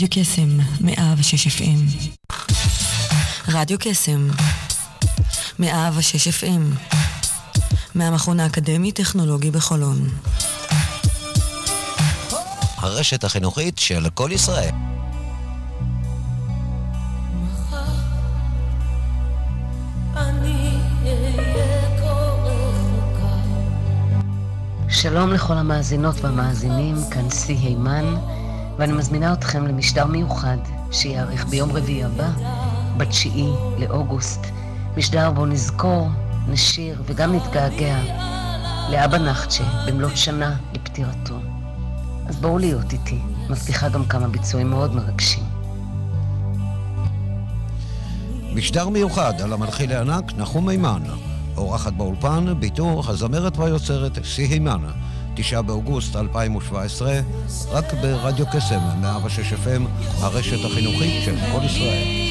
רדיו קסם, מאה ושש FM. רדיו קסם, מאה ושש FM. מהמכון האקדמי-טכנולוגי בחולון. הרשת החינוכית של כל ישראל. שלום לכל המאזינות והמאזינים, כאן סי הימן, ואני מזמינה אתכם למשדר מיוחד שיארך ביום רביעי הבא, בתשיעי לאוגוסט, משדר בו נזכור, נשיר וגם נתגעגע לאבא נחצ'ה במלאת שנה לפטירתו. אז בואו להיות איתי, מבטיחה גם כמה ביצועים מאוד מרגשים. משדר מיוחד על המנחיל הענק נחום מימן, אורחת באולפן, ביטור הזמרת והיוצרת סי הימן, תשעה באוגוסט 2017, רק ברדיו קסם, 106 FM, הרשת החינוכית של כל ישראל.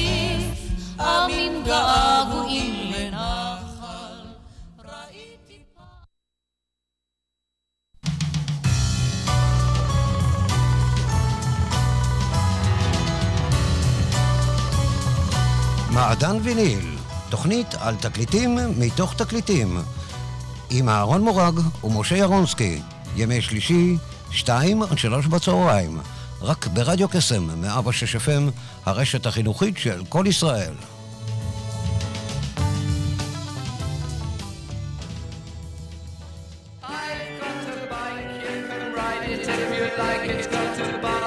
מעדן ויניל, תוכנית על תקליטים מתוך תקליטים, עם אהרון מורג ומשה ירונסקי, ימי שלישי, שתיים עד שלוש בצהריים, רק ברדיו קסם, 106 FM, הרשת החינוכית של כל ישראל. כן.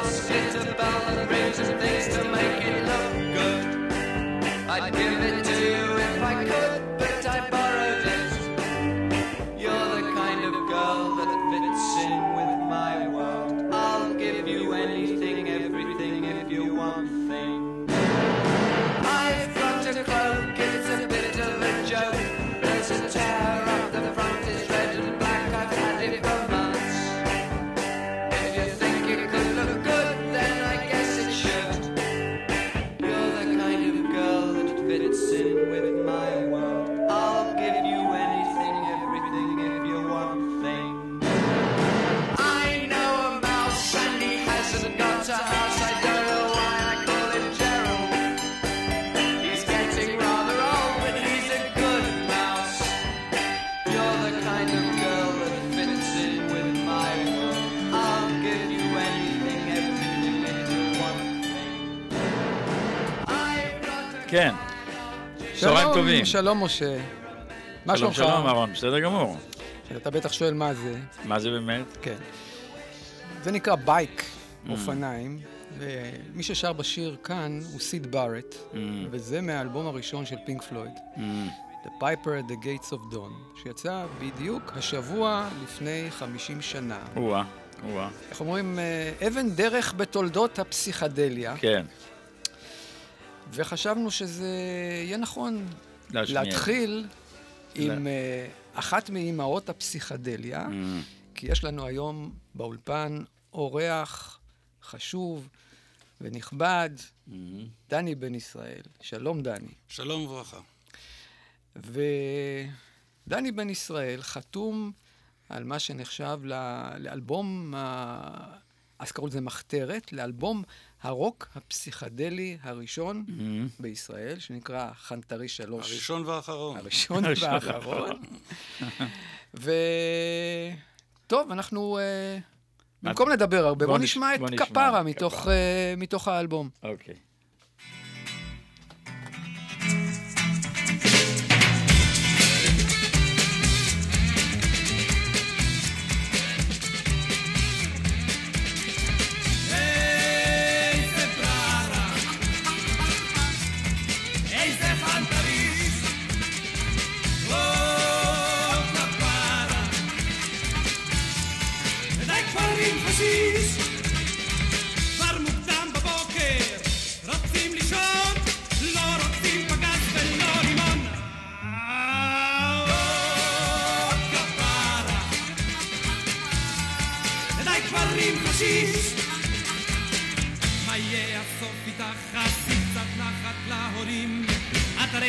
טובים. שלום, משה. מה שלומך? שלום, שלום, אהרון, בסדר גמור. אתה בטח שואל מה זה. מה זה באמת? כן. זה נקרא בייק, mm. אופניים, ומי ששר בשיר כאן הוא סיד בארט, mm. וזה מהאלבום הראשון של פינק פלויד. Mm. The Piper at the Gates of Dawn, שיצא בדיוק השבוע לפני 50 שנה. או-אה, או-אה. איך אומרים, אה, אבן דרך בתולדות הפסיכדליה. כן. וחשבנו שזה יהיה נכון להשמיע. להתחיל עם uh, אחת מאימהות הפסיכדליה, mm. כי יש לנו היום באולפן אורח חשוב ונכבד, mm-hmm. דני בן ישראל. שלום, דני. שלום וברכה. ודני בן ישראל חתום על מה שנחשב לאלבום, אז קראו לזה מחתרת, לאלבום הרוק הפסיכדלי הראשון mm-hmm. בישראל, שנקרא חנטרי שלוש. הראשון והאחרון. הראשון והאחרון. וטוב, אנחנו, uh, במקום לדבר הרבה, בואו נשמע את כפרה מתוך, uh, מתוך האלבום. אוקיי. Okay.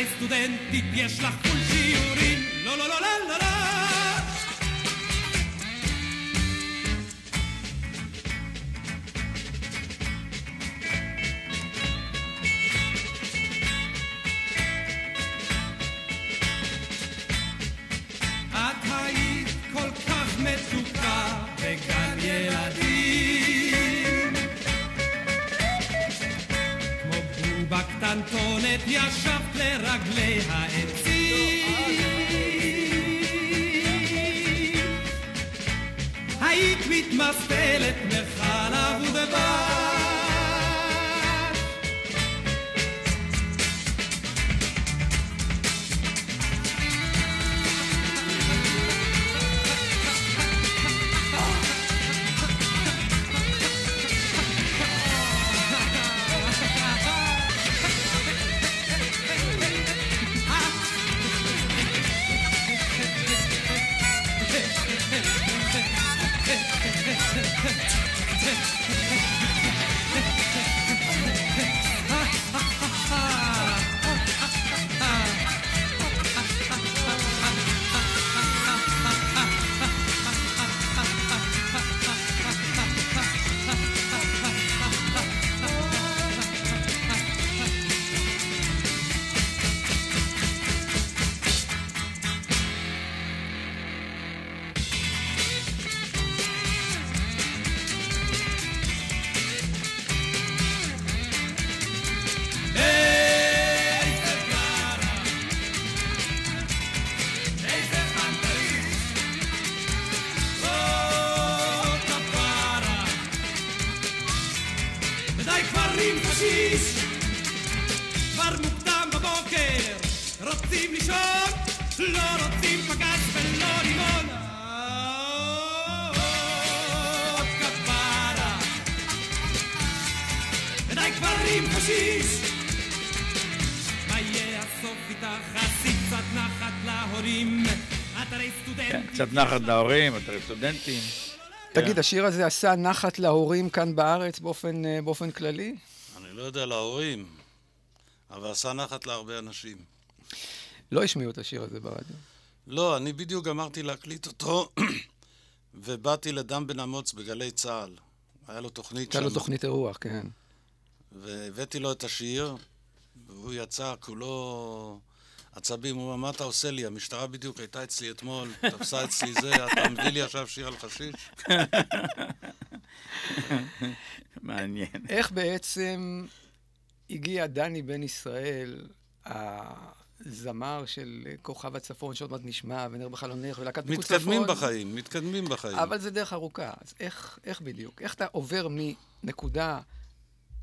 סטודנטית יש לך פול שיעורים לא לא לא לא לא לא קצת נחת להורים, אתרי סטודנטים. תגיד, כן. השיר הזה עשה נחת להורים כאן בארץ באופן, אה, באופן כללי? אני לא יודע להורים, אבל עשה נחת להרבה אנשים. לא השמיעו את השיר הזה ברדיו. לא, אני בדיוק גמרתי להקליט אותו, ובאתי לדם בן אמוץ בגלי צה"ל. היה לו תוכנית שם. הייתה לו תוכנית אירוח, כן. והבאתי לו את השיר, והוא יצא כולו... עצבים, הוא אמר, מה אתה עושה לי? המשטרה בדיוק הייתה אצלי אתמול, תפסה אצלי זה, אתה מביא לי עכשיו שיר על חשיש? מעניין. איך בעצם הגיע דני בן ישראל, הזמר של כוכב הצפון, שעוד מעט נשמע, ונר בחלונך, ולהקת פיקוד צפון. מתקדמים בחיים, מתקדמים בחיים. אבל זה דרך ארוכה. אז איך, איך בדיוק? איך אתה עובר מנקודה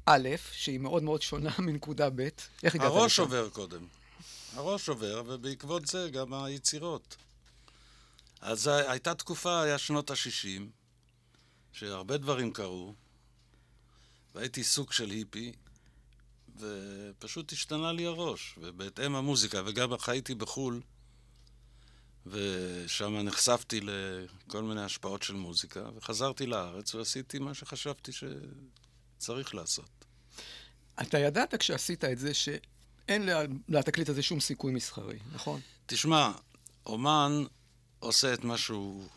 א', שהיא מאוד מאוד שונה מנקודה ב', איך הגעת לשם? הראש עובר קודם. הראש עובר, ובעקבות זה גם היצירות. אז הייתה תקופה, היה שנות ה-60, שהרבה דברים קרו, והייתי סוג של היפי, ופשוט השתנה לי הראש, ובהתאם המוזיקה, וגם חייתי בחו"ל, ושם נחשפתי לכל מיני השפעות של מוזיקה, וחזרתי לארץ ועשיתי מה שחשבתי שצריך לעשות. אתה ידעת כשעשית את זה ש... אין לתקליט הזה שום סיכוי מסחרי, נכון? תשמע, אומן עושה את מה שהוא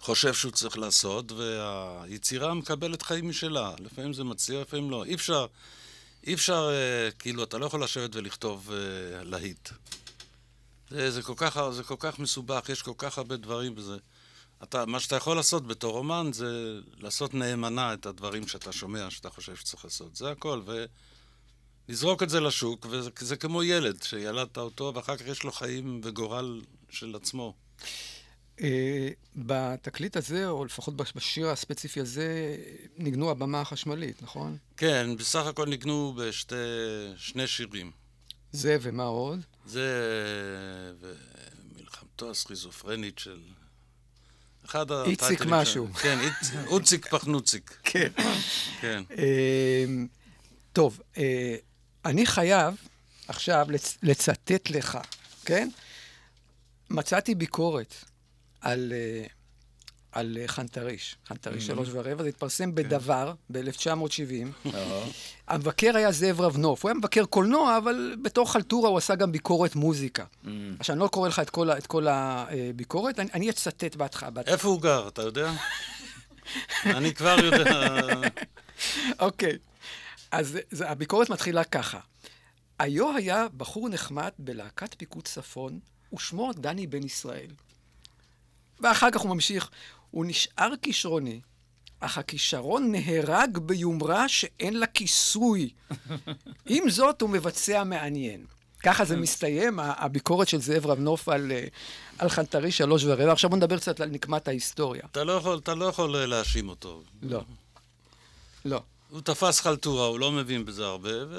חושב שהוא צריך לעשות, והיצירה מקבלת חיים משלה. לפעמים זה מצליח, לפעמים לא. אי אפשר, אי אפשר, אה, כאילו, אתה לא יכול לשבת ולכתוב אה, להיט. זה, זה, כל כך, זה כל כך מסובך, יש כל כך הרבה דברים בזה. אתה, מה שאתה יכול לעשות בתור אומן זה לעשות נאמנה את הדברים שאתה שומע, שאתה חושב שצריך לעשות. זה הכל. ו... לזרוק את זה לשוק, וזה כמו ילד שילדת אותו, ואחר כך יש לו חיים וגורל של עצמו. אה, בתקליט הזה, או לפחות בשיר הספציפי הזה, ניגנו הבמה החשמלית, נכון? כן, בסך הכל ניגנו בשני שירים. זה ומה עוד? זה ומלחמתו הסכיזופרנית של... אחד איציק משהו. כן, אוציק פחנוציק. כן. כן. אה, טוב, אה, אני חייב עכשיו לצ- לצטט לך, כן? מצאתי ביקורת על, uh, על uh, חנטריש, חנטריש mm-hmm. שלוש ורבע, זה התפרסם כן. בדבר ב-1970. המבקר היה זאב רבנוף, הוא היה מבקר קולנוע, אבל בתור חלטורה הוא עשה גם ביקורת מוזיקה. Mm. עכשיו, אני לא קורא לך את כל, את כל הביקורת, אני, אני אצטט בהתחלה. איפה הוא גר, אתה יודע? אני כבר יודע. אוקיי. אז הביקורת מתחילה ככה. היו היה בחור נחמד בלהקת פיקוד צפון, ושמו דני בן ישראל. ואחר כך הוא ממשיך, הוא נשאר כישרוני, אך הכישרון נהרג ביומרה שאין לה כיסוי. עם זאת, הוא מבצע מעניין. ככה זה מסתיים, הביקורת של זאב רבנוף על, אה, על חנטרי שלוש ורבע. עכשיו בוא נדבר קצת על נקמת ההיסטוריה. אתה לא יכול, אתה לא יכול להאשים אותו. לא. לא. הוא תפס חלטורה, הוא לא מבין בזה הרבה, ו...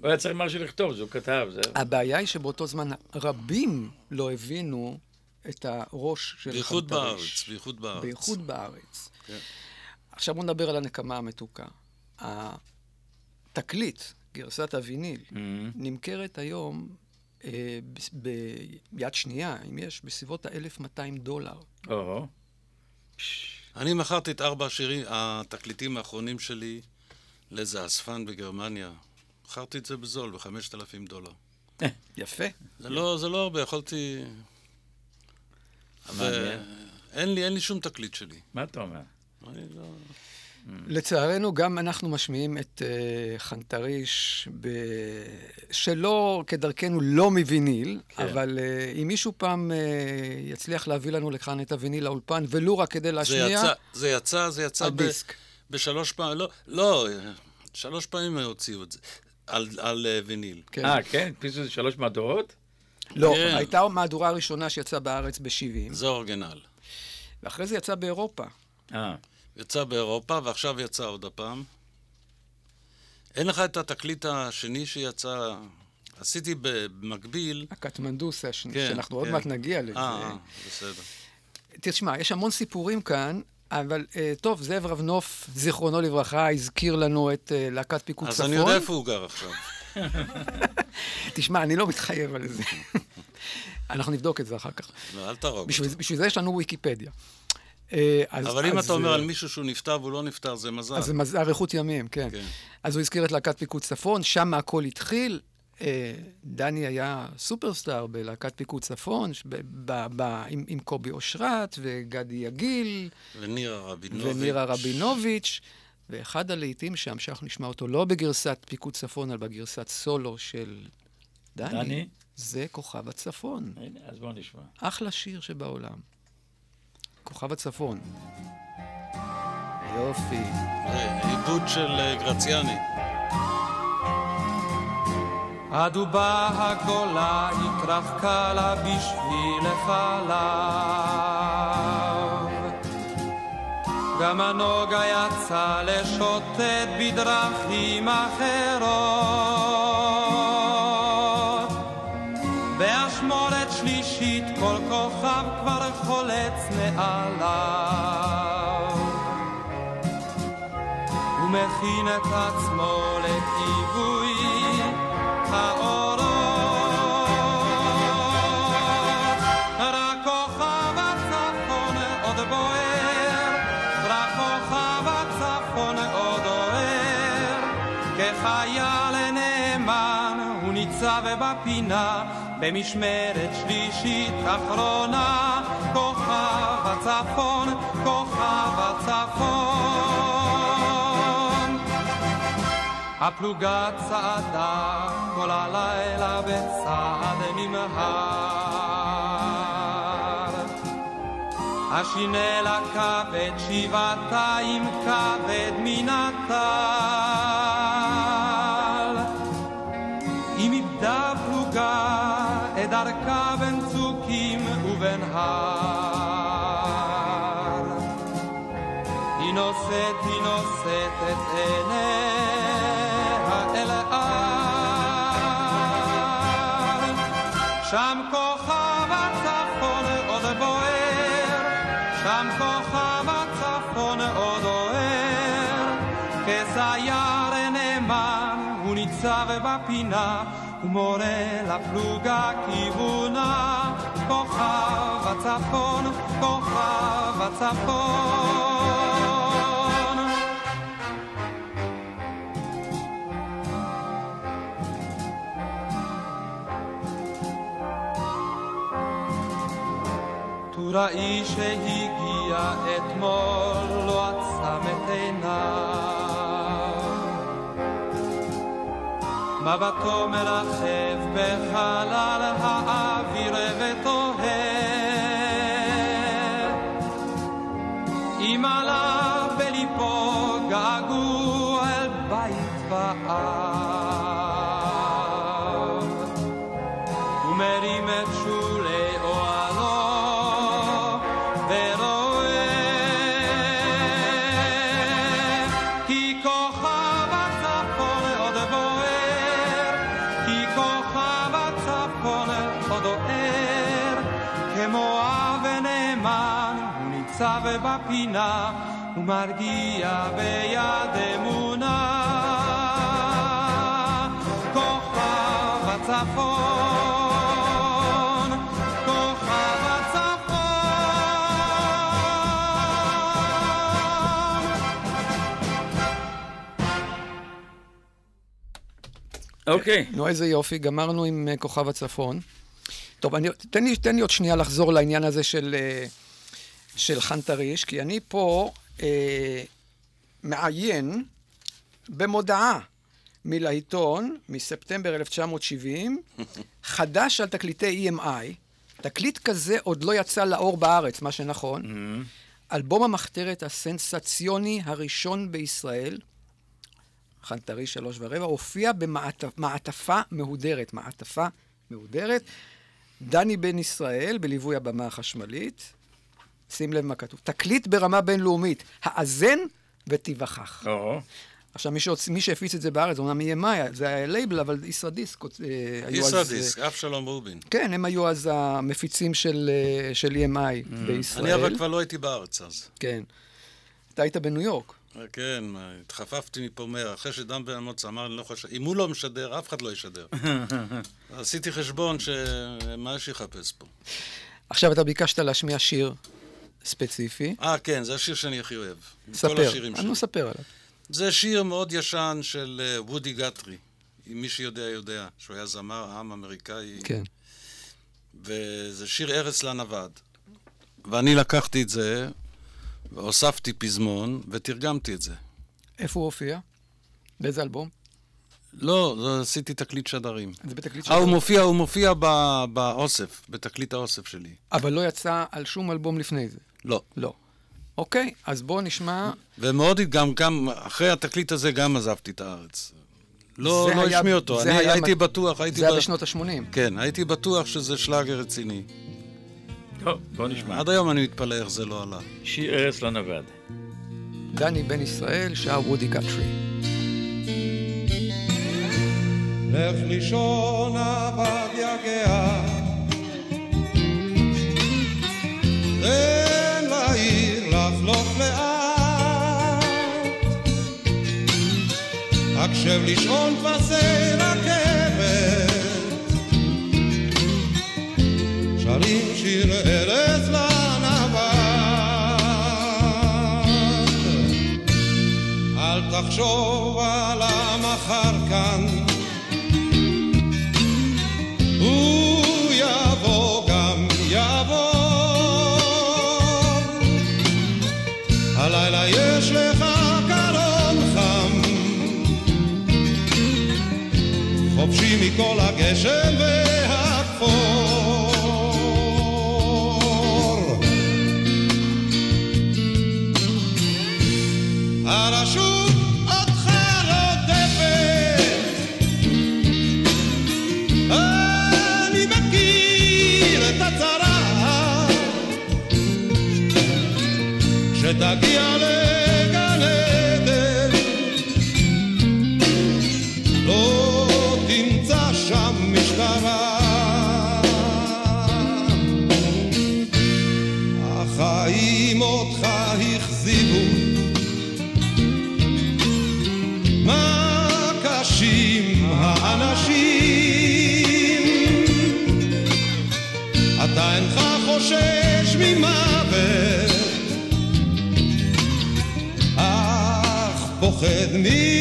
הוא היה צריך משהו לכתוב, זה הוא כתב, זה... הבעיה היא שבאותו זמן רבים לא הבינו את הראש של בייחוד חנטריש. בארץ, בייחוד בארץ. בייחוד בארץ. כן. עכשיו בוא נדבר על הנקמה המתוקה. התקליט, גרסת הוויניל, Mm-hmm. נמכרת היום אה, ב- ביד שנייה, אם יש, בסביבות ה-1200 דולר. או, אני מכרתי את ארבע השירים, התקליטים האחרונים שלי לאיזה אספן בגרמניה. מכרתי את זה בזול, ב-5,000 דולר. יפה. זה לא, זה לא הרבה, יכולתי... מעניין. אין לי, אין לי שום תקליט שלי. מה אתה אומר? אני לא... לצערנו, גם אנחנו משמיעים את uh, חנטריש ב... שלא כדרכנו לא מוויניל, כן. אבל uh, אם מישהו פעם uh, יצליח להביא לנו לכאן את הוויניל לאולפן, ולו רק כדי זה להשמיע, יצא, זה יצא, זה יצא על ב- דיסק. בשלוש פעמים, לא, לא, שלוש פעמים הוציאו את זה, על, על אה, ויניל. כן. אה, כן? הדפיסו את זה שלוש מהדורות? לא, כן. הייתה המהדורה הראשונה שיצאה בארץ ב-70, זה אורגינל. ואחרי זה יצא באירופה. אה, יצא באירופה, ועכשיו יצא עוד הפעם. אין לך את התקליט השני שיצא... עשיתי במקביל... הקטמנדו סשן, כן, שאנחנו עוד כן. מעט נגיע לזה. אה, בסדר. תשמע, יש המון סיפורים כאן, אבל אה, טוב, זאב רבנוף, זיכרונו לברכה, הזכיר לנו את אה, להקת פיקוד אז צפון. אני יודע איפה הוא גר עכשיו. תשמע, אני לא מתחייב על זה. אנחנו נבדוק את זה אחר כך. לא, אל תהרוג אותו. בשביל זה יש לנו ויקיפדיה. אה, אז, אבל אם אז, אתה אומר על מישהו שהוא נפטר והוא לא נפטר, זה מזל. אז זה מז- אריכות ימים, כן. כן. אז הוא הזכיר את להקת פיקוד צפון, שם הכל התחיל. אה, דני היה סופרסטאר בלהקת פיקוד צפון, ש- ב- ב- ב- עם, עם קובי אושרת וגדי יגיל ונירה רבינוביץ'. ונירה רבינוביץ', ואחד הלהיטים שם, שאנחנו נשמע אותו לא בגרסת פיקוד צפון, אלא בגרסת סולו של דני, דני? זה כוכב הצפון. הנה, אז בואו נשמע. אחלה שיר שבעולם. כוכב הצפון. יופי. זה עיבוד של אה, גרציאני. הדובה הגדולה התרחקה לה בשביל החלב. גם הנוגה יצא לשוטט בדרכים אחרות. כוכב כבר חולץ מעליו. ומכין את עצמו לכיבוי האורות. רק כוכב הצפון עוד בוער, רק כוכב הצפון עוד אוהר. כחייל נאמן הוא ניצב בפינה במשמרת שלישית אחרונה. כוכב הצפון, כוכב הצפון. הפלוגה צעדה כל הלילה בצעד נמהר. השינלה כבד שבעתיים כבד הטל. נושאת, היא נושאת את עיניה אל ההר. שם כוכב הצפון עוד בוער, שם כוכב הצפון עוד אוהר. כסייר נאמן הוא ניצב בפינה, ומורה לפלוגה כיוונה. כוכב הצפון, כוכב הצפון. טוראי שהגיע אתמול לא עצם את עיניו. מבטו מרחב בחלל האוויר ותוהה בפינה ומרגיע ביד אמונה כוכב הצפון כוכב הצפון אוקיי. נו, איזה יופי, גמרנו עם אה, כוכב הצפון. טוב, אני, תן, לי, תן לי עוד שנייה לחזור לעניין הזה של, אה, של חנטריש, כי אני פה אה, מעיין במודעה מלעיתון מספטמבר 1970, חדש על תקליטי EMI. תקליט כזה עוד לא יצא לאור בארץ, מה שנכון. אלבום המחתרת הסנסציוני הראשון בישראל, חנטרי שלוש ורבע, הופיע במעטפה מהודרת, מעטפה מהודרת. דני בן ישראל, בליווי הבמה החשמלית. שים לב מה כתוב. תקליט ברמה בינלאומית, האזן ותיווכח. עכשיו, מי, שהוצ... מי שהפיץ את זה בארץ, אומנם EMI, זה היה לייבל, אבל ישראדיסק אה, היו אז... ישראדיסק, אבשלום רובין. כן, הם היו אז המפיצים של, אה, של EMI בישראל. אני אבל כבר לא הייתי בארץ אז. כן. אתה היית בניו יורק. כן, התחפפתי מפה מהר, אחרי שדן בן אמוץ אמר, אני לא חושב, אם הוא לא משדר, אף אחד לא ישדר. עשיתי חשבון שמה יש לחפש פה. עכשיו, אתה ביקשת להשמיע שיר ספציפי. אה, כן, זה השיר שאני הכי אוהב. ספר, אני. לא אספר עליו. זה שיר מאוד ישן של אה, וודי גטרי. אם מי שיודע, יודע, שהוא היה זמר עם אמריקאי. כן. וזה שיר ארץ לנווד. ואני לקחתי את זה, והוספתי פזמון, ותרגמתי את זה. איפה הוא הופיע? באיזה אלבום? לא, זה עשיתי תקליט שדרים. זה בתקליט אה, הוא. מופיע, הוא מופיע באוסף, בתקליט האוסף שלי. אבל לא יצא על שום אלבום לפני זה. לא. לא. אוקיי, אז בואו נשמע... ומאוד, גם, גם, אחרי התקליט הזה גם עזבתי את הארץ. לא, לא השמיע אותו. אני היה הייתי בטוח, הייתי... זה היה ב- בשנות ה-80. כן, הייתי בטוח שזה שלאגר רציני. טוב, בוא נשמע. עד היום אני מתפלא איך זה לא עלה. שיר ארץ לנווד. דני בן ישראל, שר וודי גטרי. לך לישון עבד יגע תן לעיר לחלוף לאט הקשב לשעון פסי רכבת. שרים שיר ארץ לנווד אל תחשוב על המחר כאן מכל הגשם והכפור פוחד מן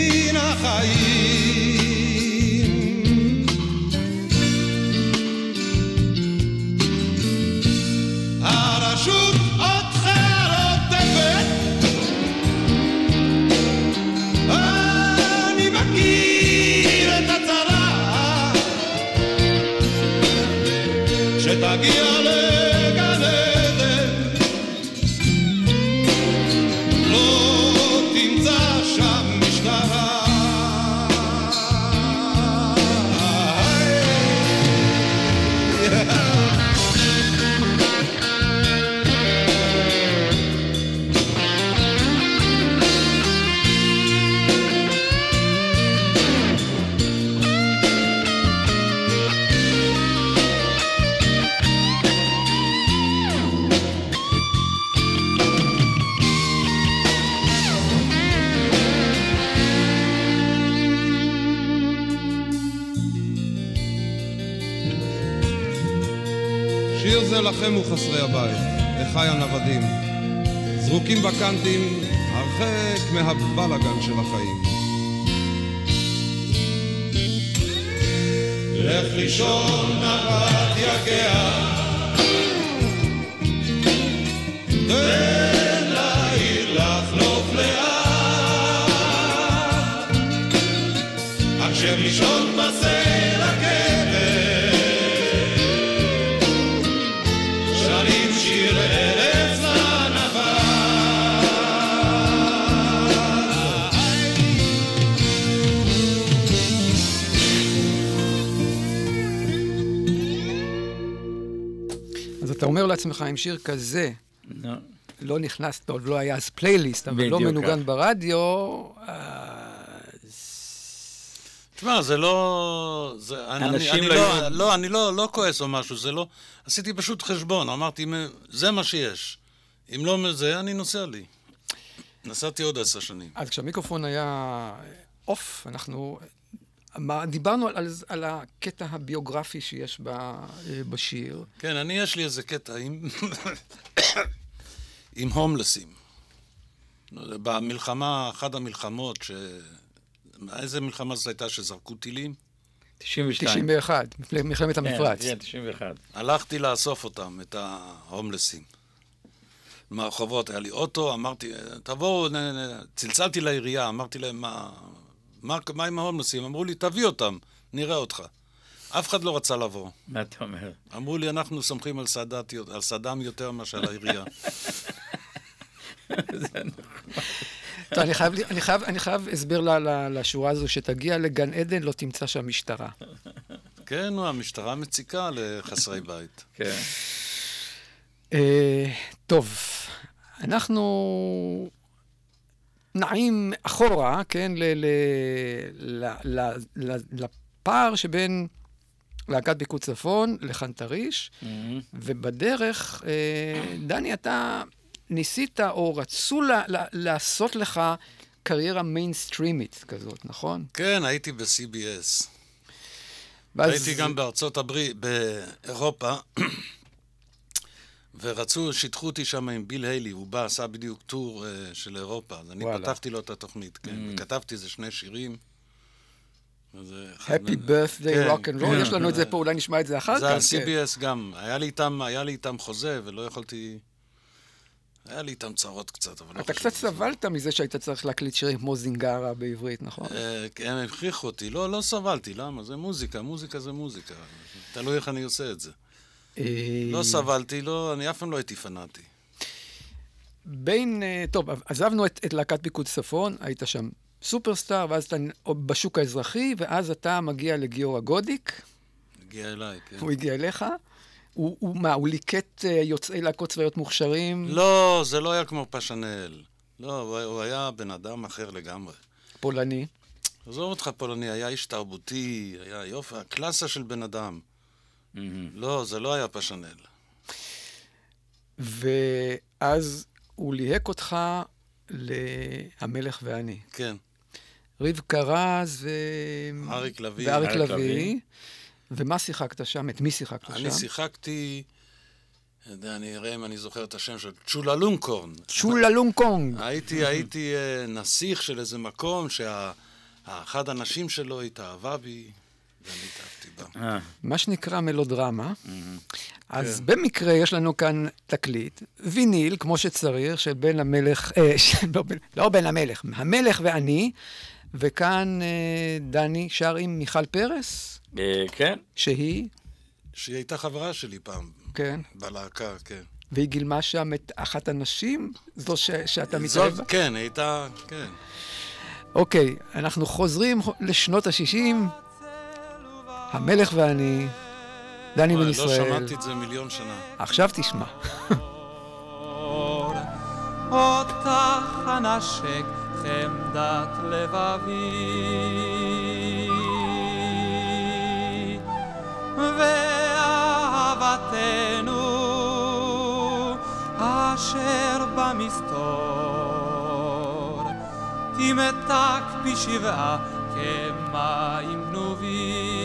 אתה אומר לעצמך, אם שיר כזה. לא נכנס, עוד לא היה אז פלייליסט, אבל לא מנוגן כך. ברדיו, תשמע, זה לא... זה, אנשים אני, אני לא... לא, לא, אני לא, לא כועס או משהו, זה לא... עשיתי פשוט חשבון, אמרתי, זה מה שיש. אם לא מזה, אני נוסע לי. נסעתי עוד עשר שנים. אז כשהמיקרופון היה אוף, אנחנו מה, דיברנו על, על, על הקטע הביוגרפי שיש ב, אה, בשיר. כן, אני, יש לי איזה קטע עם, עם הומלסים. במלחמה, אחת המלחמות, ש... איזה מלחמה זו הייתה שזרקו טילים? 92. 91, מלחמת כן, המפרץ. כן, 91. הלכתי לאסוף אותם, את ההומלסים. מהרחובות, היה לי אוטו, אמרתי, תבואו, צלצלתי לעירייה, אמרתי להם, מה, מה, מה עם ההומלסים? אמרו לי, תביא אותם, נראה אותך. אף אחד לא רצה לבוא. מה אתה אומר? אמרו לי, אנחנו סומכים על, סדת, על סדאם יותר מאשר על העירייה. טוב, אני חייב, אני, חייב, אני חייב הסבר ל, ל, לשורה הזו, שתגיע לגן עדן, לא תמצא שם משטרה. כן, המשטרה מציקה לחסרי בית. כן. Uh, טוב, אנחנו נעים אחורה, כן, ל, ל, ל, ל, ל, לפער שבין להקת פיקוד צפון לחנטריש, mm-hmm. ובדרך, אה, דני, אתה ניסית או רצו לעשות לך קריירה מיינסטרימית כזאת, נכון? כן, הייתי ב-CBS. ואז... הייתי גם בארצות הברית, באירופה. ורצו, שיתחו אותי שם עם ביל היילי, הוא בא, עשה בדיוק טור uh, של אירופה, אז אני וואלה. פתחתי לו את התוכנית, כן, mm. וכתבתי איזה שני שירים. Happy birthday rock and roll, יש לנו את זה פה, אולי נשמע את זה אחר כך. זה על CBS גם, היה לי איתם, היה לי איתם חוזה ולא יכולתי... היה לי איתם צרות קצת, אבל לא אתה קצת סבלת מזה שהיית צריך להקליט שירים כמו זינגרה בעברית, נכון? אה, הם הכריחו אותי, לא, לא סבלתי, למה? זה מוזיקה, מוזיקה זה מוזיקה. תלוי איך אני עושה את זה. לא סבלתי, לא, אני אף פעם לא הייתי פנאטי. בין, אה, טוב, עזבנו את, את להקת פיקוד צפון, היית שם סופרסטאר, ואז אתה בשוק האזרחי, ואז אתה מגיע לגיורא גודיק. הגיע אליי, כן. הוא הגיע אליך. הוא, הוא מה, הוא ליקט אה, יוצאי להקות צבאיות מוכשרים? לא, זה לא היה כמו פשנל. לא, הוא, הוא היה בן אדם אחר לגמרי. פולני? עזוב אותך פולני, היה איש תרבותי, היה יופי, הקלאסה של בן אדם. Mm-hmm. לא, זה לא היה פשנל. ואז הוא ליהק אותך ל"המלך ואני". כן. רבקה רז ו... אריק לביא. ואריק לביא. ומה שיחקת שם? את מי שיחקת אני שם? אני שיחקתי, אני אראה אם אני זוכר את השם של צ'ולה לונקורן. צ'ולה לונקורן. הייתי, הייתי אה, נסיך של איזה מקום שאחד הנשים שלו התאהבה בי. אה. מה שנקרא מלודרמה. אז כן. במקרה יש לנו כאן תקליט, ויניל, כמו שצריך, של בן המלך, אה, לא, לא בן המלך, המלך ואני, וכאן אה, דני שר עם מיכל פרס. כן. שהיא? שהיא הייתה חברה שלי פעם. כן. בלהקה, כן. והיא גילמה שם את אחת הנשים? זו ש, שאתה מתאהב בה? כן, הייתה, כן. אוקיי, אנחנו חוזרים לשנות ה-60. המלך ואני, דני בן ישראל. לא שמעתי את זה מיליון שנה. עכשיו תשמע. אותך אנשק חמדת לבבי ואהבתנו אשר במסתור תמתק פי שבעה כמים גנובים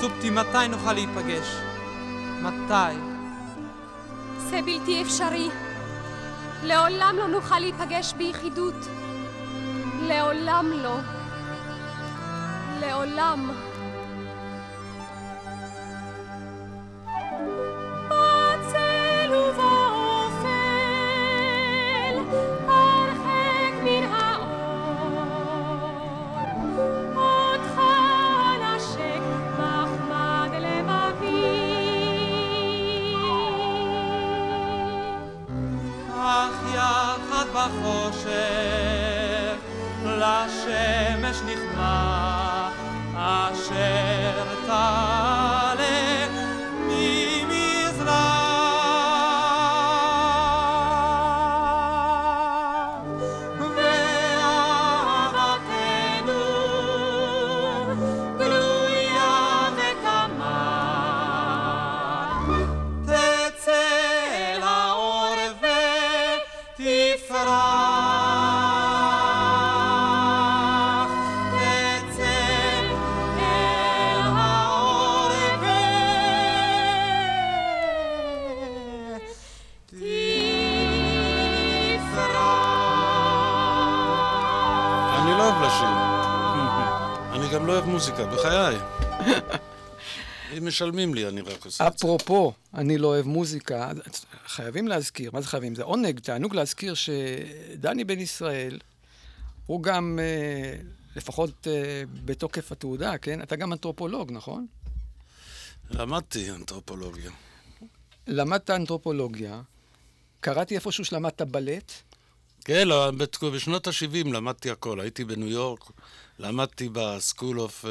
צופטי, מתי נוכל להיפגש? מתי? זה בלתי אפשרי. לעולם לא נוכל להיפגש ביחידות. לעולם לא. לעולם. מוזיקה, בחיי. אם משלמים לי, אני רק עושה את זה. אפרופו, אני לא אוהב מוזיקה, חייבים להזכיר, מה זה חייבים? זה עונג, תענוג להזכיר שדני בן ישראל, הוא גם, אה, לפחות אה, בתוקף התעודה, כן? אתה גם אנתרופולוג, נכון? למדתי אנתרופולוגיה. למדת אנתרופולוגיה, קראתי איפשהו שלמדת בלט, כן, לא, בשנות ה-70 למדתי הכל. הייתי בניו יורק, למדתי ב School of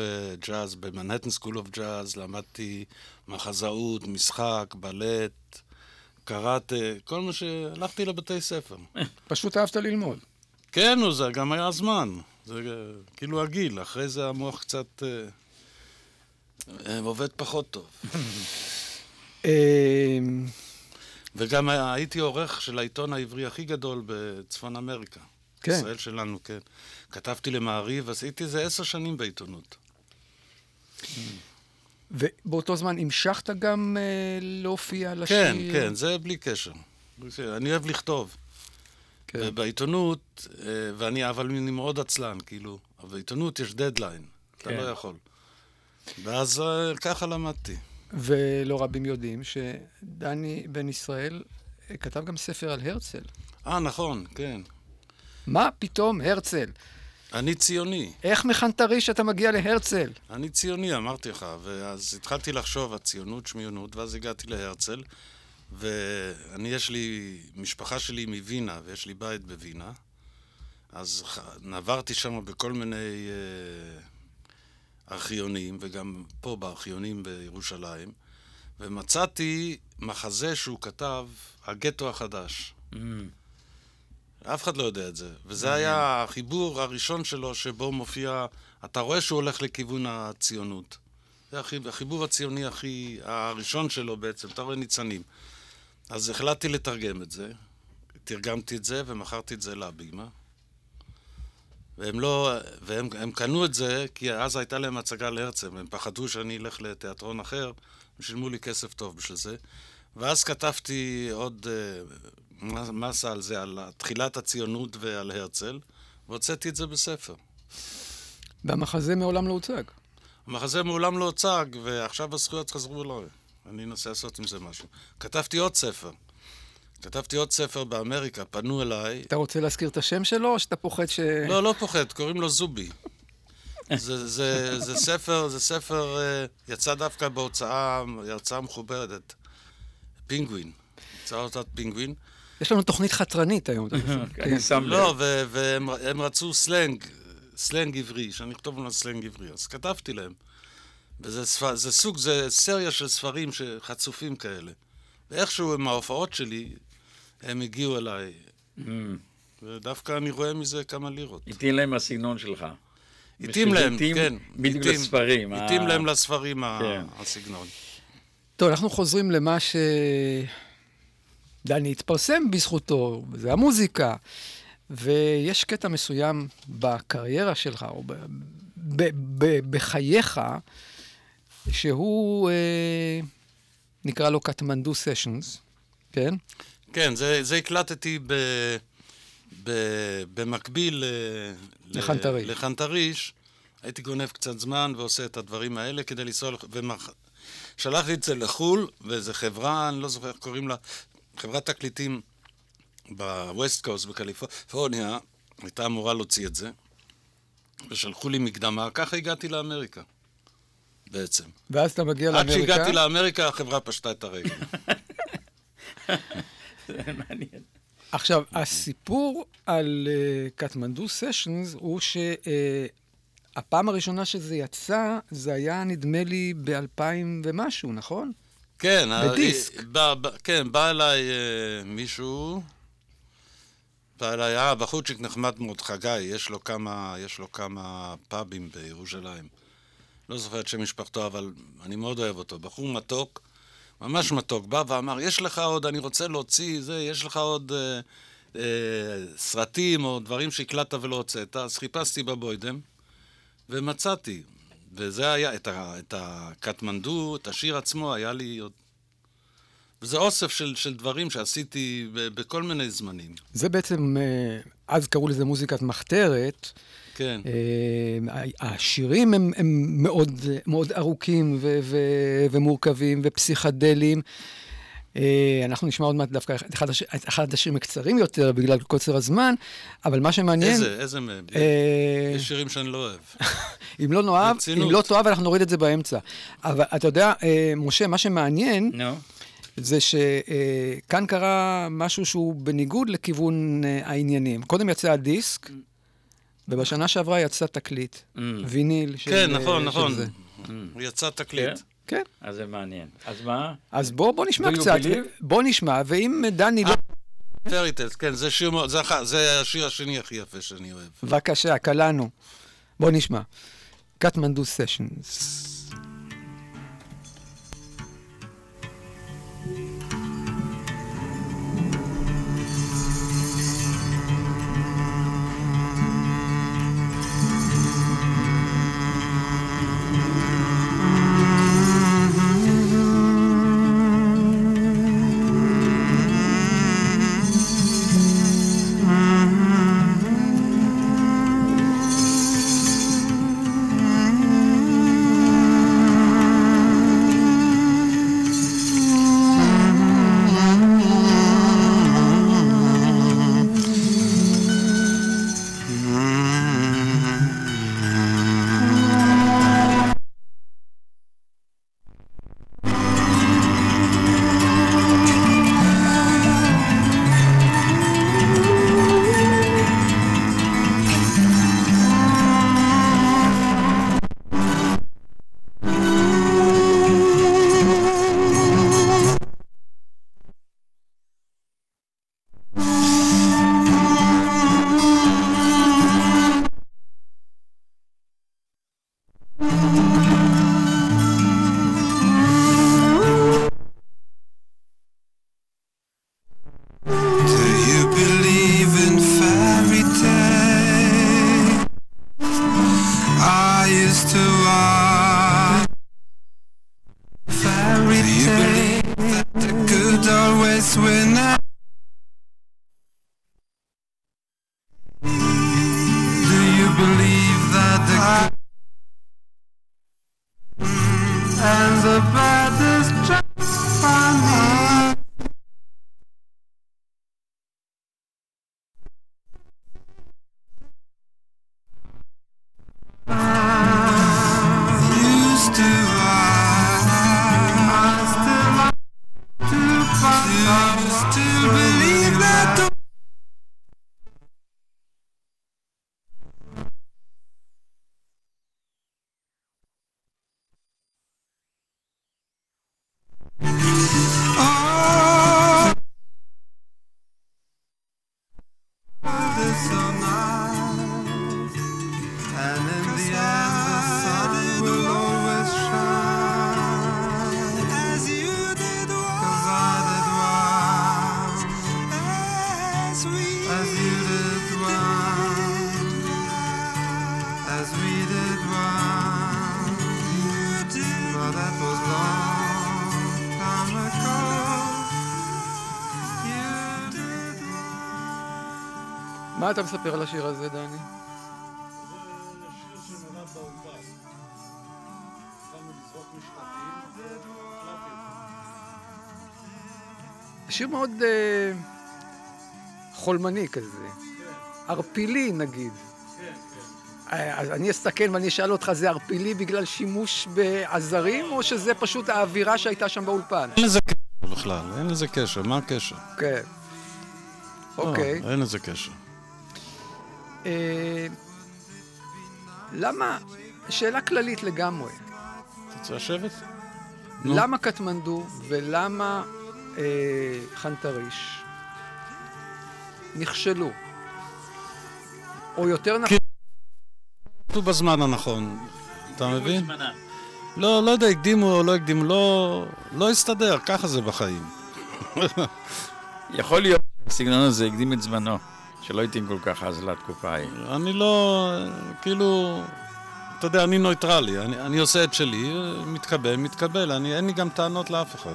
Jazz, במנהטן School of Jazz, למדתי מחזאות, משחק, בלט, קראטה, כל מה ש... הלכתי לבתי ספר. פשוט אהבת ללמוד. כן, זה גם היה הזמן. זה אה, כאילו הגיל, אחרי זה המוח קצת אה, אה, עובד פחות טוב. וגם הייתי עורך של העיתון העברי הכי גדול בצפון אמריקה. כן. ישראל שלנו, כן. כתבתי למעריב, עשיתי איזה עשר שנים בעיתונות. ובאותו זמן המשכת גם אה, להופיע, לשיר? כן, כן, זה בלי קשר. אני אוהב לכתוב. כן. ובעיתונות, אה, ואני, אבל אני מאוד עצלן, כאילו, בעיתונות יש דדליין, אתה כן. לא יכול. ואז אה, ככה למדתי. ולא רבים יודעים שדני בן ישראל אה, כתב גם ספר על הרצל. אה, נכון, כן. מה פתאום הרצל? אני ציוני. איך מחנטרי שאתה מגיע להרצל? אני ציוני, אמרתי לך, ואז התחלתי לחשוב, הציונות, שמיונות, ואז הגעתי להרצל, ואני, יש לי, משפחה שלי מווינה, ויש לי בית בווינה, אז נברתי שם בכל מיני אה, ארכיונים, וגם פה בארכיונים בירושלים, ומצאתי מחזה שהוא כתב, הגטו החדש. אף אחד לא יודע את זה. וזה היה החיבור הראשון שלו, שבו מופיע, אתה רואה שהוא הולך לכיוון הציונות. זה החיבור הציוני הכי, הראשון שלו בעצם, אתה רואה ניצנים. אז החלטתי לתרגם את זה, תרגמתי את זה ומכרתי את זה להבימה. והם לא, והם הם קנו את זה, כי אז הייתה להם הצגה להרצל, והם פחדו שאני אלך לתיאטרון אחר, הם שילמו לי כסף טוב בשביל זה. ואז כתבתי עוד uh, מסה על זה, על תחילת הציונות ועל הרצל, והוצאתי את זה בספר. והמחזה מעולם לא הוצג. המחזה מעולם לא הוצג, ועכשיו הזכויות חזרו אליי. אני אנסה לעשות עם זה משהו. כתבתי עוד ספר. כתבתי עוד ספר באמריקה, פנו אליי. אתה רוצה להזכיר את השם שלו, או שאתה פוחד ש... לא, לא פוחד, קוראים לו זובי. זה, זה, זה ספר, זה ספר, אה, יצא דווקא בהוצאה, הרצאה מכובדת. פינגווין. יצא הוצאת פינגווין. יש לנו תוכנית חתרנית היום. אני שם לב. לא, והם הם רצו סלנג, סלנג עברי, שאני אכתוב להם סלנג עברי, אז כתבתי להם. וזה סוג, זה סריה של ספרים חצופים כאלה. ואיכשהו עם ההופעות שלי, הם הגיעו אליי. Mm. ודווקא אני רואה מזה כמה לירות. התאים להם הסגנון שלך. התאים להם, כן. בדיוק לספרים. התאים ה- להם לספרים כן. הסגנון. טוב, אנחנו חוזרים למה שדני התפרסם בזכותו, זה המוזיקה. ויש קטע מסוים בקריירה שלך, או ב- ב- ב- בחייך, שהוא, אה, נקרא לו קטמנדו סשנס, כן? כן, זה, זה הקלטתי ב, ב, במקביל ל- לחנטריש. לחנטריש. הייתי גונב קצת זמן ועושה את הדברים האלה כדי לנסוע, ומח... שלחתי את זה לחו"ל, ואיזו חברה, אני לא זוכר איך קוראים לה, חברת תקליטים בווסט קוסט בקליפורניה, הייתה אמורה להוציא את זה, ושלחו לי מקדמה, ככה הגעתי לאמריקה, בעצם. ואז אתה מגיע עד לאמריקה. שהגעתי לאמריקה, החברה פשטה את הרגל. זה מעניין. עכשיו, הסיפור על uh, קטמנדו סשנס הוא שהפעם הראשונה שזה יצא, זה היה נדמה לי ב-2000 ומשהו, נכון? כן, ה- בדיסק. בא, בא, כן, בא אליי אה, מישהו, בא אליי, אה, בחורצ'יק נחמד מאוד, חגי, יש לו כמה, יש לו כמה פאבים בירושלים. לא זוכר את שם משפחתו, אבל אני מאוד אוהב אותו. בחור מתוק, ממש מתוק, בא ואמר, יש לך עוד, אני רוצה להוציא, זה, יש לך עוד אה, אה, סרטים או דברים שהקלטת ולא הוצאת. אז חיפשתי בבוידם, ומצאתי. וזה היה, את, ה, את הקטמנדו, את השיר עצמו, היה לי עוד... וזה אוסף של, של דברים שעשיתי ב, בכל מיני זמנים. זה בעצם, אה, אז קראו לזה מוזיקת מחתרת. כן. אה, השירים הם, הם מאוד, מאוד ארוכים ו- ו- ומורכבים ופסיכדליים. אה, אנחנו נשמע עוד מעט דווקא את אחד, הש... את אחד השירים הקצרים יותר בגלל קוצר הזמן, אבל מה שמעניין... איזה, איזה מהם? אה, יש שירים שאני לא אוהב. אם לא נאהב. אם לא תאהב, אנחנו נוריד את זה באמצע. אבל אתה יודע, אה, משה, מה שמעניין, נו. זה שכאן קרה משהו שהוא בניגוד לכיוון אה, העניינים. קודם יצא הדיסק, ובשנה שעברה יצא תקליט, Mm. ויניל של כן, אה, נכון, של נכון. זה. הוא יצא תקליט. כן. אז זה מעניין. אז מה? אז בוא, בוא נשמע you קצת? בוא נשמע, ואם דני לא... פרי טיילס, כן, זה שיר זה, זה השיר השני הכי יפה שאני אוהב. בבקשה, קלענו. בוא נשמע. קטמנדו סשנס. Do מה אתה מספר על השיר הזה, דני? שיר מאוד אה, חולמני כזה. ערפילי נגיד. אה, אז אני אסתכל ואני אשאל אותך, זה ערפילי בגלל שימוש בעזרים, או שזה פשוט האווירה שהייתה שם באולפן? אין לזה קשר בכלל, אין לזה קשר, מה הקשר? כן. אוקיי. לא, אין לזה קשר. אה, למה, שאלה כללית לגמרי, אתה רוצה לשבת? למה קטמנדו ולמה אה, חנטריש נכשלו? או יותר נכון, הוא בזמן הנכון, אתה מבין? לא, לא יודע, הקדימו או לא הקדימו, לא, לא הסתדר, ככה זה בחיים. יכול להיות שהסגנון הזה הקדים את זמנו, שלא התאים כל כך אז לתקופה ההיא. אני לא, כאילו, אתה יודע, אני נויטרלי, אני, אני עושה את שלי, מתקבל, מתקבל, אני, אין לי גם טענות לאף אחד.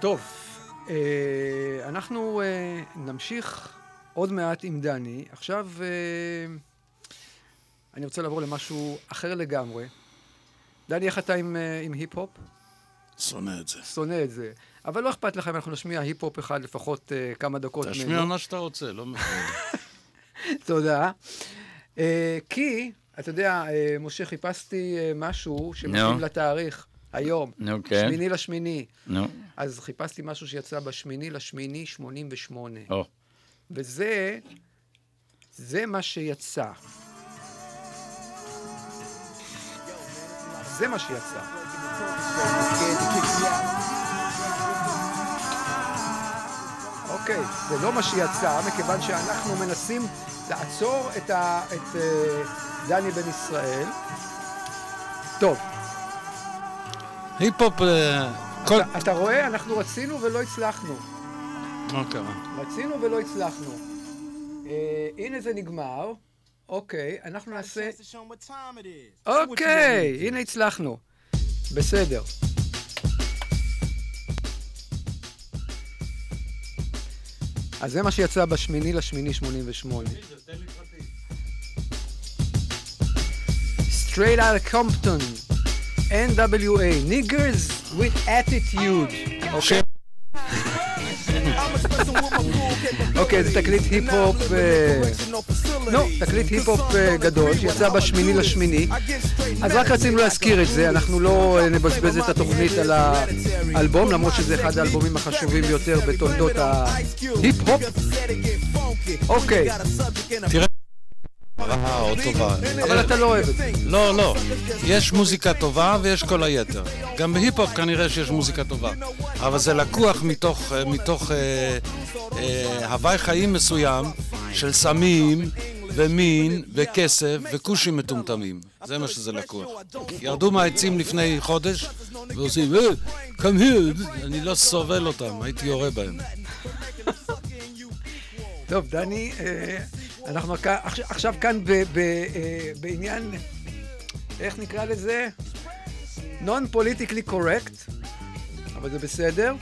טוב, אה, אנחנו אה, נמשיך עוד מעט עם דני. עכשיו אה, אני רוצה לעבור למשהו אחר לגמרי. דני, איך אתה עם, עם היפ-הופ? שונא את זה. שונא את זה. אבל לא אכפת לך אם אנחנו נשמיע היפ-הופ אחד לפחות אה, כמה דקות תשמיע מה שאתה רוצה, לא מפריע. תודה. אה, כי, אתה יודע, אה, משה, חיפשתי אה, משהו שמתאים נו. לתאריך, היום. נו, כן. שמיני לשמיני. נו, אז חיפשתי משהו שיצא בשמיני לשמיני 88. או. וזה, זה מה שיצא. זה מה שיצא. אוקיי, זה לא מה שיצא, מכיוון שאנחנו מנסים לעצור את, ה, את אה, דני בן ישראל. טוב, היפ-הופ, אה, כל... אתה, אתה רואה, אנחנו רצינו ולא הצלחנו. מה קרה? רצינו ולא הצלחנו. אה, הנה זה נגמר. אוקיי, אנחנו נעשה... אוקיי, הנה הצלחנו. בסדר. אז זה מה שיצא בשמיני לשמיני 88. Straight out Compton, NWA, niggers with attitude. אוקיי? זה תקליט היפ-הופ... אה, לא, תקליט היפ-הופ אה, גדול שיצא בשמיני לשמיני. אז רק רצינו להזכיר את זה, אנחנו לא אה, נבזבז את התוכנית על האלבום, למרות שזה אחד האלבומים החשובים ביותר בתולדות ההיפ-הופ. אוקיי, תראה, רעה או טובה. אבל אתה לא אוהב את זה. לא, לא. יש מוזיקה טובה ויש כל היתר. גם בהיפ-הופ כנראה שיש מוזיקה טובה. אבל זה לקוח מתוך, אה, מתוך אה, אה, הוואי חיים מסוים של סמים ומין וכסף וכושים מטומטמים. זה מה שזה לקוח. ירדו מהעצים לפני חודש ועושים, אה, come here, אני לא סובל אותם, הייתי יורה בהם. טוב, דני, אה, אנחנו עכשיו- כאן אה, בעניין, איך נקרא לזה? Non-politically correct, אבל זה בסדר.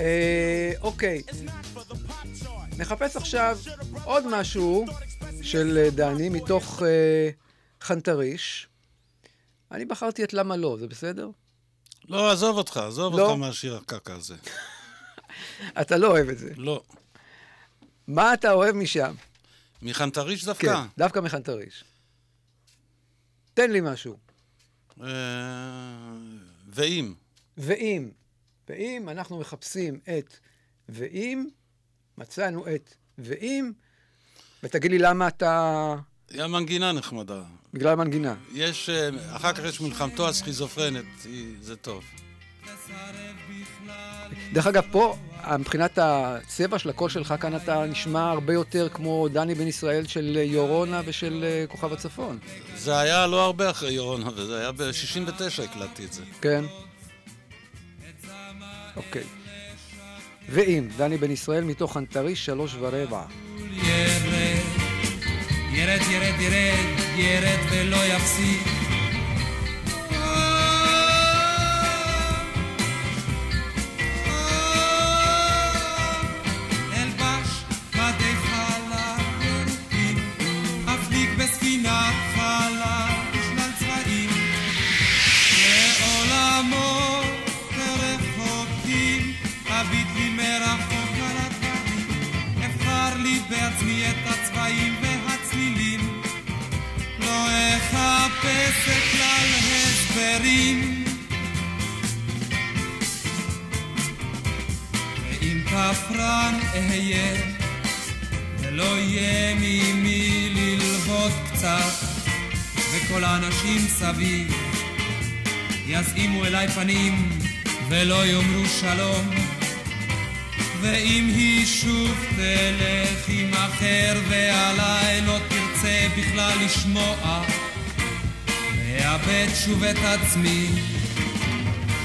אה, אוקיי, נחפש עכשיו עוד משהו של דני מתוך חנטריש. אני בחרתי את למה לא, זה בסדר? לא, עזוב אותך, עזוב לא. אותך מהשיר הקקע הזה. אתה לא אוהב את זה. לא. מה אתה אוהב משם? מחנטריש דווקא? כן, דווקא מחנטריש. תן לי משהו. אה, ואם. ואם. ואם אנחנו מחפשים את ואם, מצאנו את ואם, ותגיד לי למה אתה... היא המנגינה נחמדה. בגלל המנגינה. יש, אה, אחר כך יש מלחמתו הסכיזופרנית, זה טוב. דרך אגב, פה, מבחינת הצבע של הקול שלך כאן, אתה נשמע הרבה יותר כמו דני בן ישראל של יורונה ושל אה, כוכב הצפון. זה היה לא הרבה אחרי יורונה, וזה היה ב-69 הקלטתי את זה. כן. אוקיי. ואם, דני בן ישראל מתוך אנטריש שלוש ורבע. ירד, ירד, ירד, ירד, ולא יפסיק. תפרן אהיה, ולא יהיה ממי ללהות קצת, וכל האנשים סביב יזעימו אליי פנים ולא יאמרו שלום. ואם היא שוב תלך עם אחר ועליי לא תרצה בכלל לשמוע, ואאבד שוב את עצמי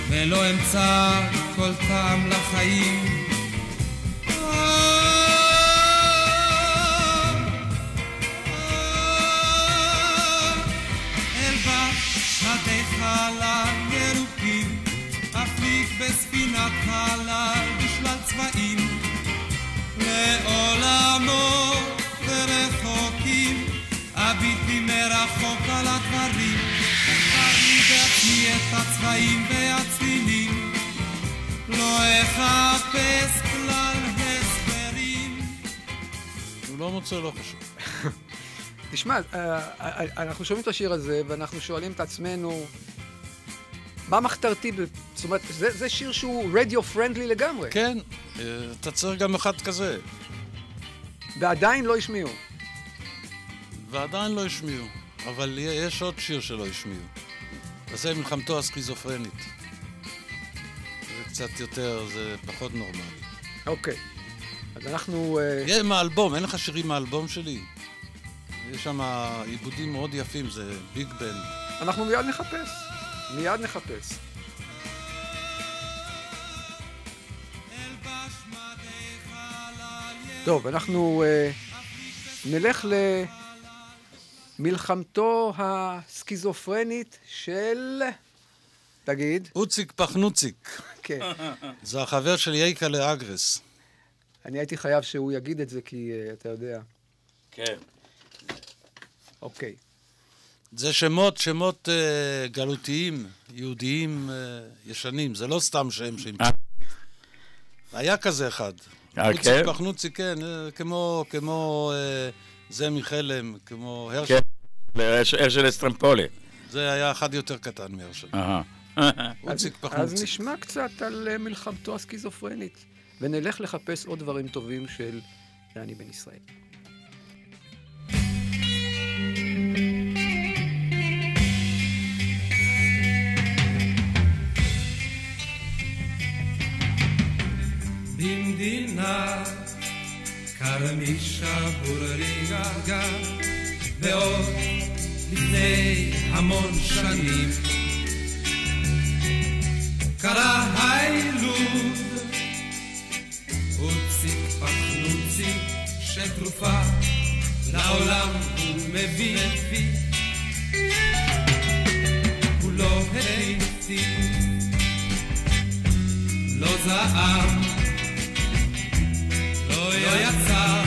ולא אמצא כל טעם לחיים. בספינת חלל בשלל צבעים, לעולמות ורחוקים, אביטי מרחוק על הדברים, לי בעצמי את הצבעים והצלילים, לא אחפש כלל הסברים. הוא לא מוצא, לא חשוב. תשמע, אה, אה, אנחנו שומעים את השיר הזה, ואנחנו שואלים את עצמנו, מה מחתרתי? זאת אומרת, זה, זה שיר שהוא רדיו פרנדלי לגמרי. כן, אה, אתה צריך גם אחד כזה. ועדיין לא השמיעו. ועדיין לא השמיעו, אבל יש עוד שיר שלא השמיעו. וזה מלחמתו הסכיזופרנית. זה קצת יותר, זה פחות נורמלי. אוקיי. אז אנחנו... אה, יהיה מהאלבום, אין לך שירים מהאלבום שלי? יש שם עיבודים מאוד יפים, זה ביג בן. אנחנו מיד נחפש. מיד נחפש. טוב, אנחנו אה, נלך למלחמתו הסכיזופרנית של... תגיד. אוציק פחנוציק. כן. זה החבר של ייקלה אגרס. אני הייתי חייב שהוא יגיד את זה, כי אה, אתה יודע. כן. אוקיי. זה שמות, שמות uh, גלותיים, יהודיים uh, ישנים, זה לא סתם שם שם. היה כזה אחד. אה, כן? פחנוציק, כן, אה, כמו, כמו uh, זה מחלם, כמו הרשל. כן, הרשל אסטרמפולי. זה היה אחד יותר קטן מהרשל. אהה. אוציק אז. נשמע קצת על אה, מלחמתו הסכיזופרנית, ונלך לחפש עוד דברים טובים של דני בן ישראל. במדינה כרמישה בוררי גרגר ועוד לפני המון שנים. קרה הילוד הוציק פחנוציק שתרופה לעולם הוא מביא. הוא לא הריתי לא זעם יצא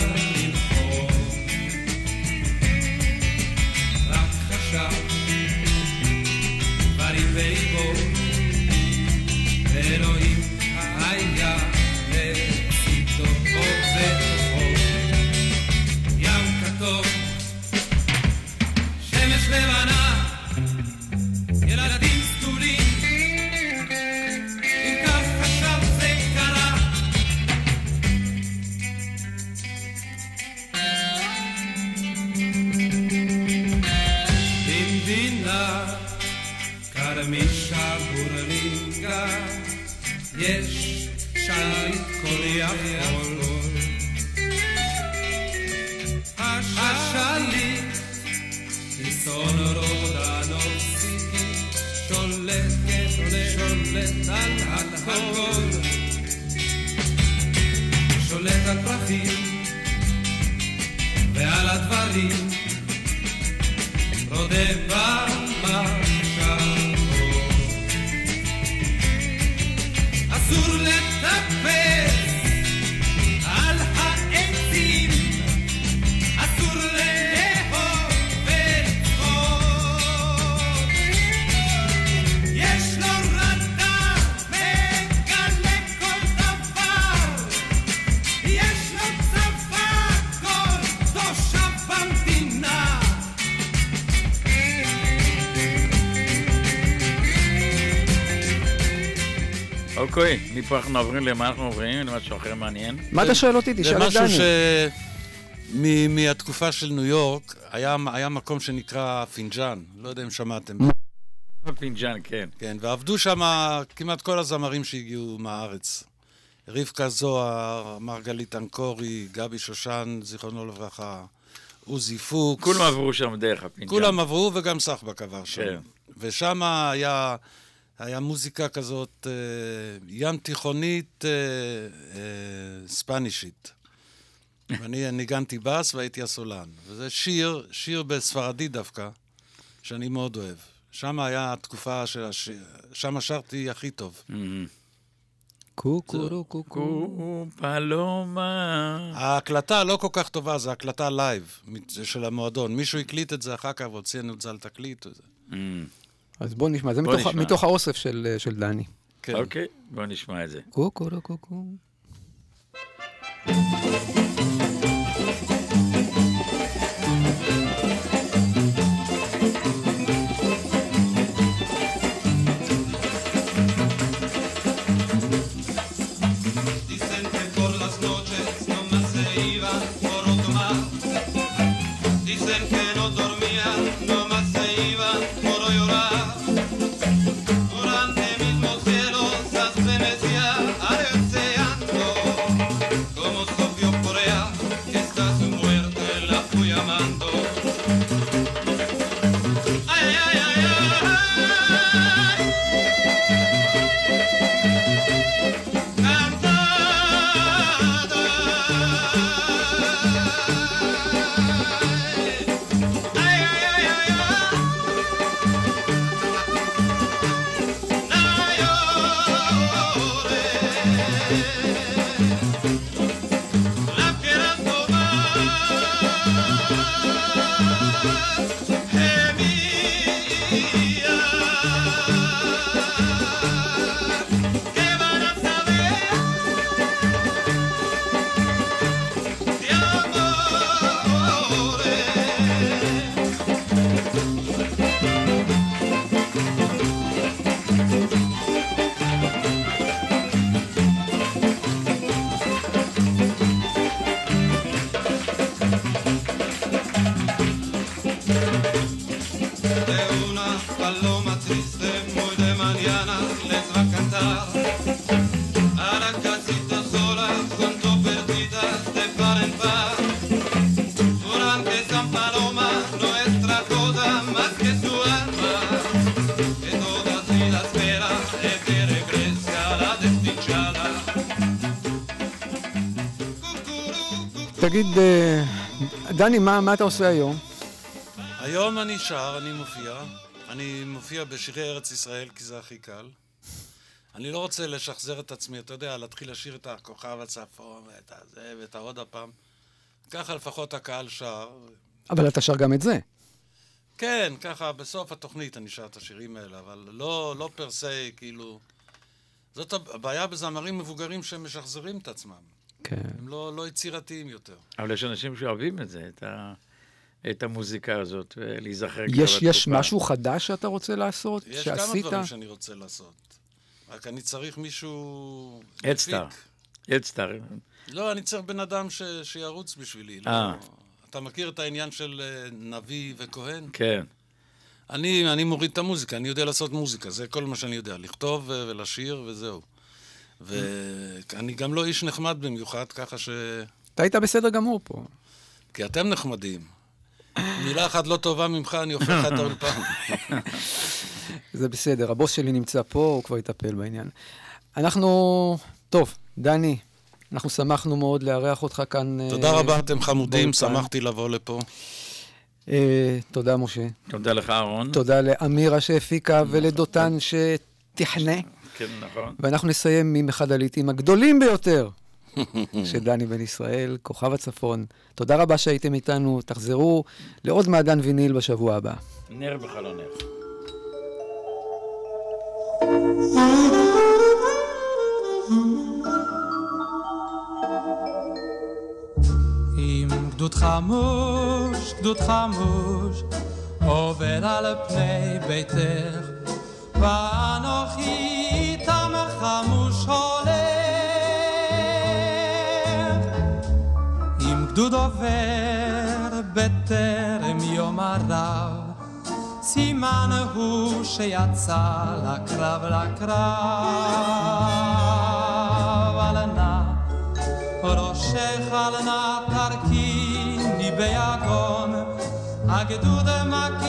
חיסון רודנובסקי, שולט, כן, שולט על הכל. שולט על פרחים ועל הדברים, רודף במחשבות. אוקיי, מפה אנחנו עוברים למה אנחנו עוברים? למשהו אחר מעניין? מה אתה שואל אותי? תשאל את זה דני. משהו ש... מ- מהתקופה של ניו יורק, היה, היה מקום שנקרא פינג'אן, לא יודע אם שמעתם. פינג'אן, כן. כן, ועבדו שם כמעט כל הזמרים שהגיעו מהארץ. רבקה זוהר, מרגלית אנקורי, גבי שושן, זיכרונו לברכה, עוזי פוקס. כולם עברו שם דרך הפינג'אן. כולם עברו וגם סחבק עבר שם. כן. ושם היה, היה מוזיקה כזאת, אה, ים תיכונית אה, אה, ספנישית. ואני ניגנתי בס והייתי הסולן. וזה שיר, שיר בספרדית דווקא, שאני מאוד אוהב. שם היה התקופה של השיר, שם שרתי הכי טוב. קוקו, קוקו. קו פלומה. ההקלטה לא כל כך טובה, זו הקלטה לייב של המועדון. מישהו הקליט את זה אחר כך והוציאנו את זה על תקליט. אז בוא נשמע, זה בוא מתוך- נשמע. מתוך האוסף של של דני. כן. אוקיי, בואו נשמע את זה. קוקו, קוקו. Dicen דני, מה מה אתה עושה היום? היום אני שר, אני מופיע. אני מופיע בשירי ארץ ישראל, כי זה הכי קל. אני לא רוצה לשחזר את עצמי, אתה יודע, להתחיל לשיר את הכוכב הצפון, ואת הזה, ואת העוד הפעם. ככה לפחות הקהל שר. אבל אתה שר גם את זה. כן, ככה, בסוף התוכנית אני שר את השירים האלה, אבל לא, לא פר סי, כאילו... זאת הבעיה בזמרים מבוגרים שהם משחזרים את עצמם. כן. הם לא, לא יצירתיים יותר. אבל יש אנשים שאוהבים את זה, את, ה... את המוזיקה הזאת, ולהיזכר יש, יש משהו חדש שאתה רוצה לעשות? יש שעשית? כמה דברים שאני רוצה לעשות. רק אני צריך מישהו... אדסטאר. אדסטאר. לא, אני צריך בן אדם ש... שירוץ בשבילי. לא... אה. אתה מכיר את העניין של אה, נביא וכהן? כן. אני, אני מוריד את המוזיקה, אני יודע לעשות מוזיקה, זה כל מה שאני יודע, לכתוב ו- ולשיר וזהו. ואני גם לא איש נחמד במיוחד, ככה ש... אתה היית בסדר גמור פה. כי אתם נחמדים. מילה אחת לא טובה ממך, אני הופך לך את האולפן. זה בסדר, הבוס שלי נמצא פה, הוא כבר יטפל בעניין. אנחנו, טוב, דני, אנחנו שמחנו מאוד לארח אותך כאן. תודה אה, רבה, אתם חמודים, באולפן. שמחתי לבוא לפה. אה, תודה, משה. תודה לך, אהרון. תודה לאמירה שהפיקה ולדותן שתכנה. כן, נכון. ואנחנו נסיים עם אחד הלעיתים הגדולים ביותר של דני בן ישראל, כוכב הצפון. תודה רבה שהייתם איתנו, תחזרו לעוד מעדן ויניל בשבוע הבא. נר בחלונך. עם גדוד חמוש, גדוד חמוש, עובר על פני ביתך, ואנוכי חמוש הולך. אם גדוד עובר בטרם יום הרב, סימן הוא שיצא לקרב לקרב, על נא ראשך על נא תרכיני ביגון, הגדוד מכה